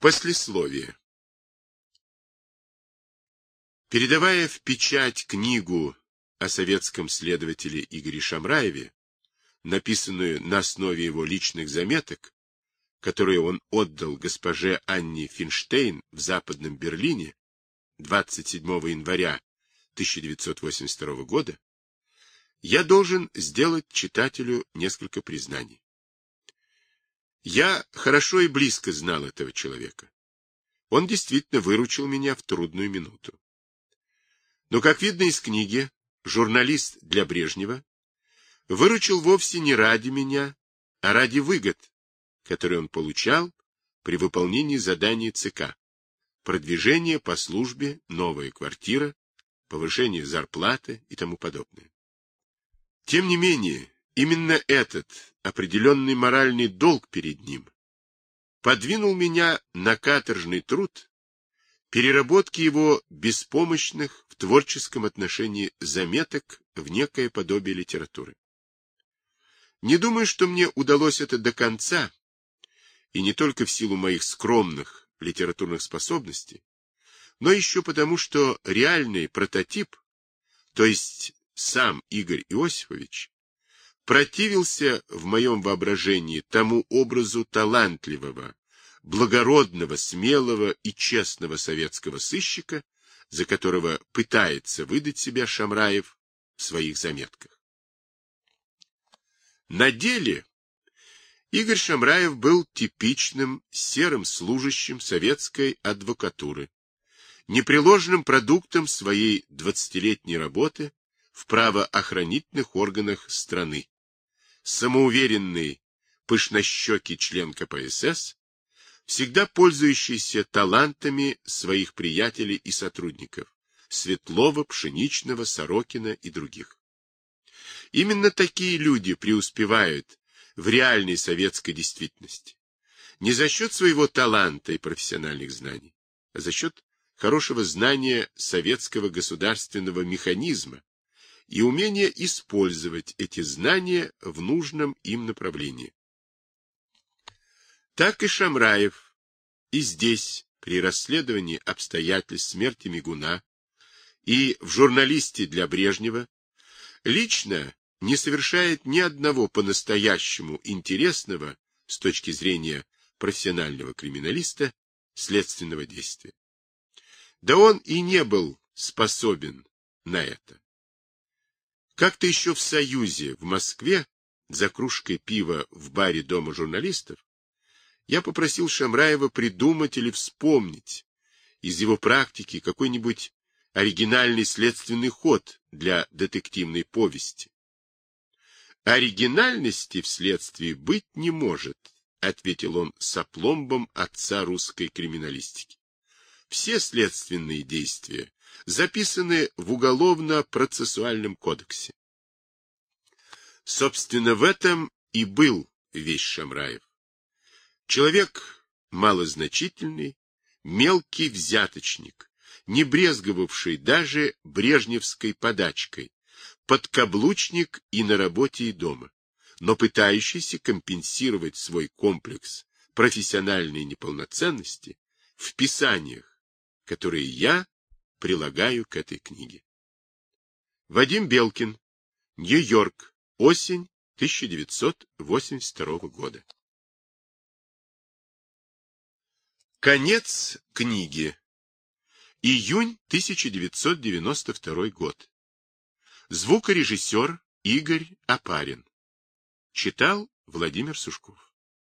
Послесловие. Передавая в печать книгу о советском следователе Игоре Шамраеве, написанную на основе его личных заметок, которые он отдал госпоже Анне Финштейн в Западном Берлине 27 января 1982 года, я должен сделать читателю несколько признаний. Я хорошо и близко знал этого человека. Он действительно выручил меня в трудную минуту. Но, как видно из книги, журналист для Брежнева выручил вовсе не ради меня, а ради выгод, которые он получал при выполнении заданий ЦК. Продвижение по службе, новая квартира, повышение зарплаты и тому подобное. Тем не менее, Именно этот определенный моральный долг перед ним подвинул меня на каторжный труд переработки его беспомощных в творческом отношении заметок в некое подобие литературы. Не думаю, что мне удалось это до конца, и не только в силу моих скромных литературных способностей, но еще потому, что реальный прототип, то есть сам Игорь Иосифович, противился в моем воображении тому образу талантливого, благородного, смелого и честного советского сыщика, за которого пытается выдать себя Шамраев в своих заметках. На деле Игорь Шамраев был типичным серым служащим советской адвокатуры, непреложным продуктом своей двадцатилетней работы в правоохранительных органах страны самоуверенный, пышнощекий член КПСС, всегда пользующийся талантами своих приятелей и сотрудников, Светлова, Пшеничного, Сорокина и других. Именно такие люди преуспевают в реальной советской действительности. Не за счет своего таланта и профессиональных знаний, а за счет хорошего знания советского государственного механизма, и умение использовать эти знания в нужном им направлении. Так и Шамраев и здесь, при расследовании обстоятельств смерти Мигуна, и в журналисте для Брежнева, лично не совершает ни одного по-настоящему интересного с точки зрения профессионального криминалиста следственного действия. Да он и не был способен на это. Как-то еще в Союзе, в Москве, за кружкой пива в баре Дома журналистов, я попросил Шамраева придумать или вспомнить из его практики какой-нибудь оригинальный следственный ход для детективной повести. Оригинальности в следствии быть не может, ответил он с опломбом отца русской криминалистики. Все следственные действия записаны в Уголовно-процессуальном кодексе. Собственно, в этом и был весь Шамраев. Человек малозначительный, мелкий взяточник, не брезговавший даже брежневской подачкой, подкаблучник и на работе, и дома, но пытающийся компенсировать свой комплекс профессиональной неполноценности в писаниях, которые я прилагаю к этой книге. Вадим Белкин, Нью-Йорк, осень 1982 года. Конец книги. Июнь 1992 год. Звукорежиссер Игорь Апарин. Читал Владимир Сушков.